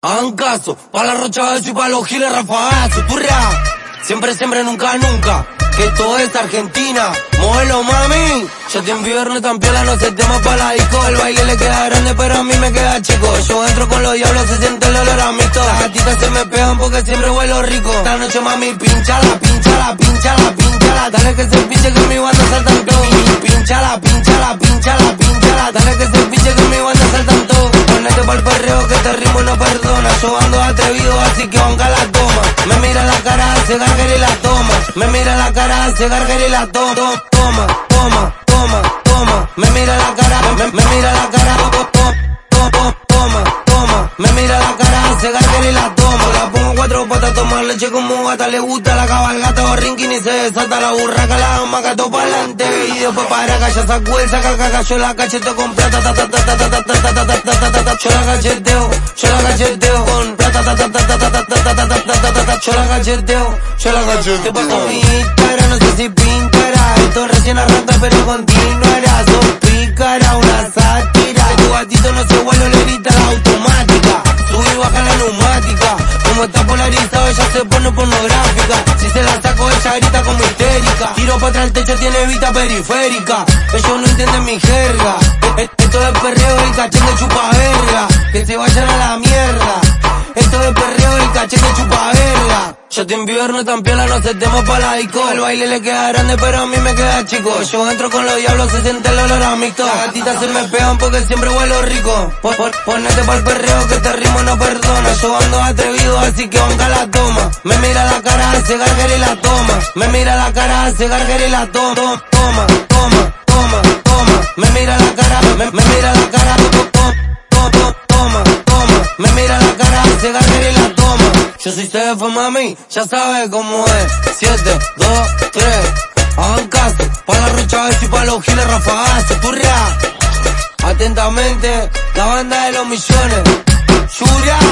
Hagan caso, pa' la rocha y pa' los giles rafagazo, turra. Siempre, siempre, nunca, nunca. Que esto es Argentina, modelo mami. Yo te invierno tan piola, no se tema pa' la disco. El baile le queda grande, pero a mí me queda chico. Yo entro con los diablos, se siente el olor a mito. Las gatitas se me pegan porque siempre huelo rico. Esta noche mami, pinchala, pinchala, pinchala, pinchala. Dale que se pinche que mi banda saltan todo. Pinchala, pinchala, pinchala, pinchala. Dale que se perdona. Yo ando atrevido, así que venga la toma. Me mira la cara, se gargara y la toma. Me mira la cara, se gargara y la toma. Toma, toma, toma, toma. Me mira la cara, me, me mira la cara. Toma, toma, toma, toma. Me mira la cara, se gargara y la toma. La pongo cuatro patas, tomar leche como gata. Le gusta la cabalgata o rinkin y se desata la burraca. La gama gato pa'lante. Y después para acá, ya sacó el saca caca. Yo la cacheto con plata. Ta, ta, ta, ta, ta, ta, ta, ta, ta, ta, ta, ta, ta. Yo la cacheteo, Şöyle gazeteo Şöyle gazeteo Şöyle gazeteo Te paso mi Instagram no sé si pintará. Esto recién arranca pero continuará. Sos pícara, una sátira. Tu gatito no se vuelve, le grita la automática. Sube y baja la neumática. Como está polarizado ella se pone pornográfica. Si se la saco ella grita como histérica. Tiro para atrás el techo, tiene vista periférica. Ellos no entienden mi jerga. Yo te invierno tan piola, no se tema pa' la disco. El baile le queda grande, pero a mí me queda chico. Yo entro con los diablos, se siente el olor a mixto. Las gatitas se me pegan porque siempre huelo rico. Pon- pon- Ponete pa'l perreo que este ritmo no perdona. Yo ando atrevido, así que banca la toma. Me mira la cara, hace gargara y la toma. Me mira la cara, hace gargara y la toma. Toma, toma, toma, toma. Me mira la cara, me mira la cara. Ya sabes cómo es. 7, 2, 3. Hagan caso, pa' la rocha y pa' los giles rafagazo, turra. Atentamente, la banda de los millones. Yuria.